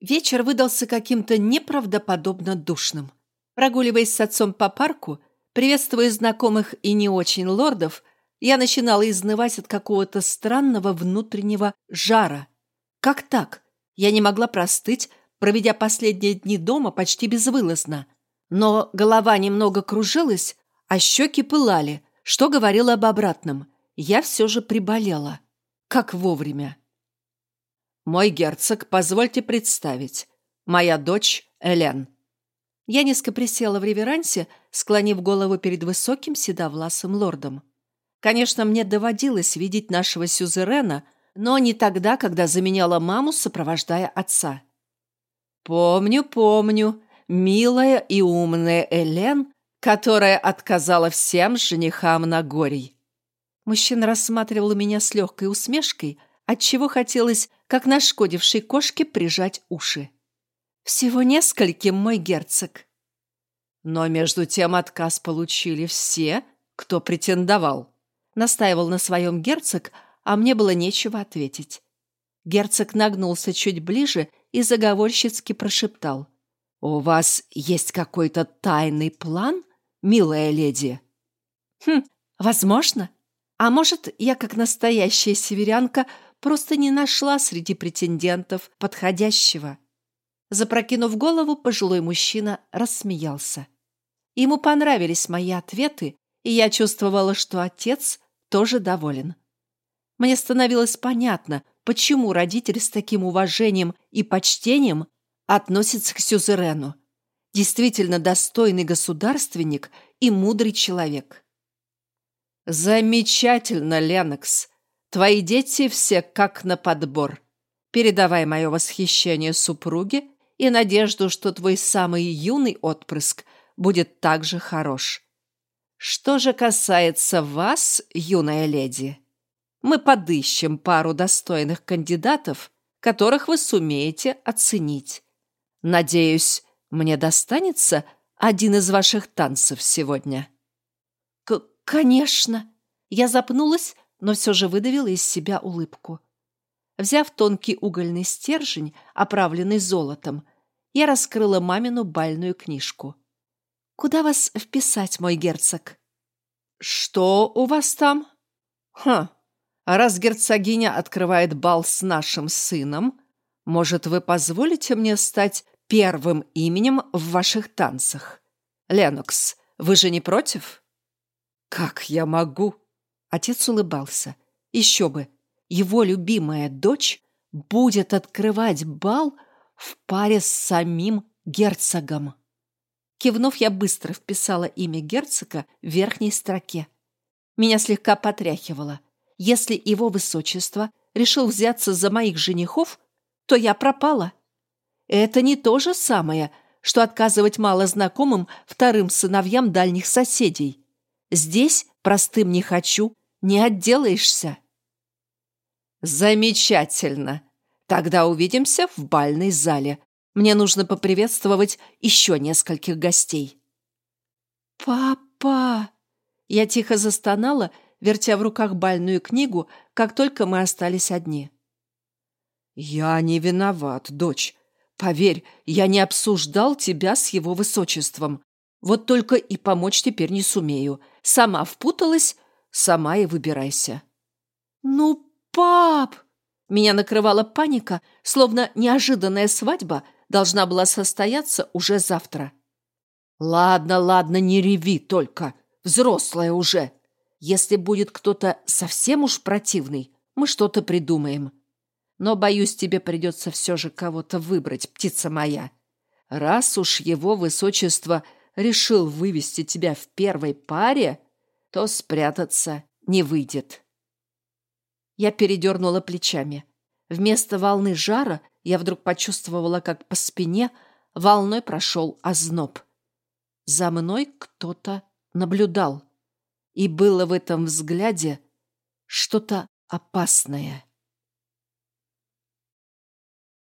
Вечер выдался каким-то неправдоподобно душным. Прогуливаясь с отцом по парку, приветствуя знакомых и не очень лордов, я начинала изнывать от какого-то странного внутреннего жара. Как так? Я не могла простыть, проведя последние дни дома почти безвылазно. Но голова немного кружилась, а щеки пылали, что говорило об обратном. Я все же приболела. Как вовремя. «Мой герцог, позвольте представить. Моя дочь Элен». Я низко присела в реверансе, склонив голову перед высоким седовласым лордом. Конечно, мне доводилось видеть нашего сюзерена, но не тогда, когда заменяла маму, сопровождая отца. «Помню, помню, милая и умная Элен, которая отказала всем женихам на горей». Мужчина рассматривал меня с легкой усмешкой, отчего хотелось как нашкодившей кошке прижать уши. «Всего нескольким, мой герцог». Но между тем отказ получили все, кто претендовал. Настаивал на своем герцог, а мне было нечего ответить. Герцог нагнулся чуть ближе и заговорщицки прошептал. «У вас есть какой-то тайный план, милая леди?» «Хм, возможно. А может, я, как настоящая северянка, просто не нашла среди претендентов подходящего. Запрокинув голову, пожилой мужчина рассмеялся. Ему понравились мои ответы, и я чувствовала, что отец тоже доволен. Мне становилось понятно, почему родители с таким уважением и почтением относятся к сюзерену. Действительно достойный государственник и мудрый человек. «Замечательно, Ленокс!» Твои дети все как на подбор. Передавай мое восхищение супруге и надежду, что твой самый юный отпрыск будет так же хорош. Что же касается вас, юная леди, мы подыщем пару достойных кандидатов, которых вы сумеете оценить. Надеюсь, мне достанется один из ваших танцев сегодня. К конечно. Я запнулась, но все же выдавила из себя улыбку. Взяв тонкий угольный стержень, оправленный золотом, я раскрыла мамину бальную книжку. «Куда вас вписать, мой герцог?» «Что у вас там?» «Хм, раз герцогиня открывает бал с нашим сыном, может, вы позволите мне стать первым именем в ваших танцах? Ленокс, вы же не против?» «Как я могу?» Отец улыбался. Еще бы, его любимая дочь будет открывать бал в паре с самим герцогом. Кивнув, я быстро вписала имя герцога в верхней строке. Меня слегка потряхивало. Если его высочество решил взяться за моих женихов, то я пропала. Это не то же самое, что отказывать малознакомым вторым сыновьям дальних соседей. Здесь простым не хочу, не отделаешься. Замечательно. Тогда увидимся в бальной зале. Мне нужно поприветствовать еще нескольких гостей. Папа! Я тихо застонала, вертя в руках бальную книгу, как только мы остались одни. «Я не виноват, дочь. Поверь, я не обсуждал тебя с его высочеством. Вот только и помочь теперь не сумею. Сама впуталась, Сама и выбирайся». «Ну, пап!» Меня накрывала паника, словно неожиданная свадьба должна была состояться уже завтра. «Ладно, ладно, не реви только. Взрослая уже. Если будет кто-то совсем уж противный, мы что-то придумаем. Но, боюсь, тебе придется все же кого-то выбрать, птица моя. Раз уж его высочество решил вывести тебя в первой паре, то спрятаться не выйдет. Я передернула плечами. Вместо волны жара я вдруг почувствовала, как по спине волной прошел озноб. За мной кто-то наблюдал. И было в этом взгляде что-то опасное.